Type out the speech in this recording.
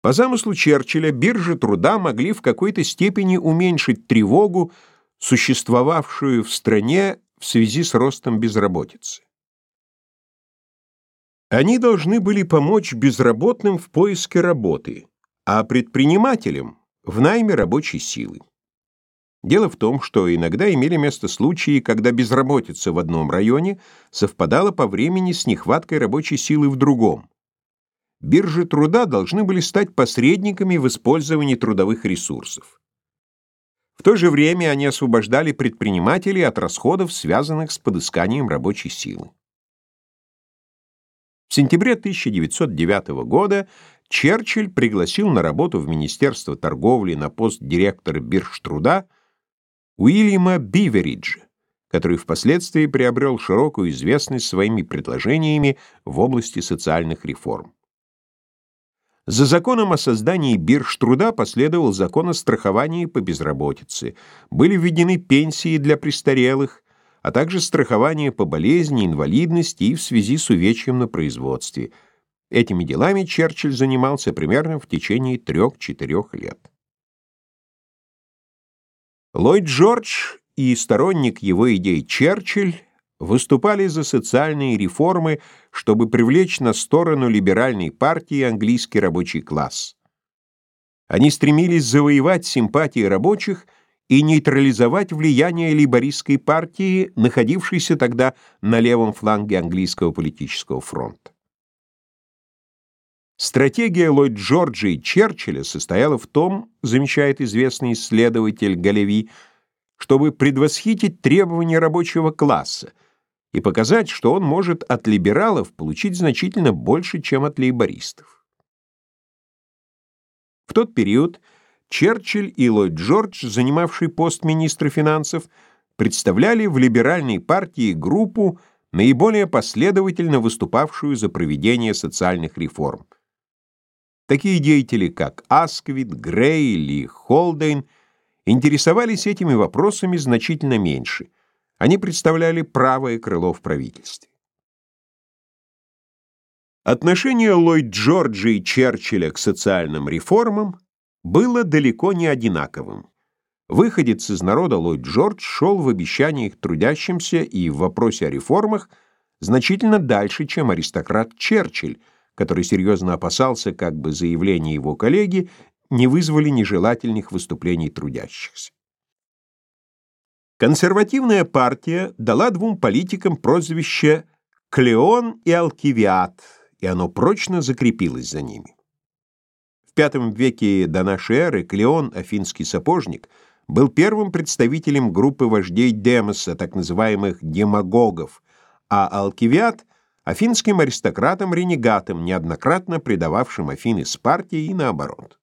По замыслу Черчилля биржи труда могли в какой-то степени уменьшить тревогу, существовавшую в стране в связи с ростом безработицы. Они должны были помочь безработным в поиске работы, а предпринимателям — в найме рабочей силы. Дело в том, что иногда имели место случаи, когда безработица в одном районе совпадала по времени с нехваткой рабочей силы в другом. Биржи труда должны были стать посредниками в использовании трудовых ресурсов. В то же время они освобождали предпринимателей от расходов, связанных с подысканием рабочей силы. В сентябре 1909 года Черчилль пригласил на работу в Министерство торговли на пост директора бирж труда Уильяма Бивериджа, который впоследствии приобрел широкую известность своими предложениями в области социальных реформ. За законом о создании бирж труда последовал закон о страховании по безработице. Были введены пенсии для престарелых, а также страхование по болезни, инвалидности и в связи с увечьем на производстве. Этими делами Черчилль занимался примерно в течение трех-четырех лет. Ллойд Джордж и сторонник его идей Черчилль выступали за социальные реформы, чтобы привлечь на сторону либеральной партии английский рабочий класс. Они стремились завоевать симпатии рабочих и нейтрализовать влияние либористской партии, находившейся тогда на левом фланге английского политического фронта. Стратегия Ллойд Джорджа и Черчилля состояла в том, замечает известный исследователь Галеви, чтобы предвосхитить требования рабочего класса, и показать, что он может от либералов получить значительно больше, чем от лейбористов. В тот период Черчилль и Ллойд Джордж, занимавший пост министра финансов, представляли в либеральной партии группу, наиболее последовательно выступавшую за проведение социальных реформ. Такие деятели, как Асквит, Грей или Холдейн, интересовались этими вопросами значительно меньше – они представляли правое крыло в правительстве. Отношение Ллойд Джорджа и Черчилля к социальным реформам было далеко не одинаковым. Выходец из народа Ллойд Джордж шел в обещаниях трудящимся и в вопросе о реформах значительно дальше, чем аристократ Черчилль, который серьезно опасался, как бы заявления его коллеги не вызвали нежелательных выступлений трудящихся. Консервативная партия дала двум политикам прозвище «Клеон» и «Алкивиад», и оно прочно закрепилось за ними. В V веке до нашей эры Клеон, афинский сапожник, был первым представителем группы вождей Демоса, так называемых демагогов, а Алкивиад — афинским аристократом-ренегатом, неоднократно предававшим Афины Спарте и наоборот.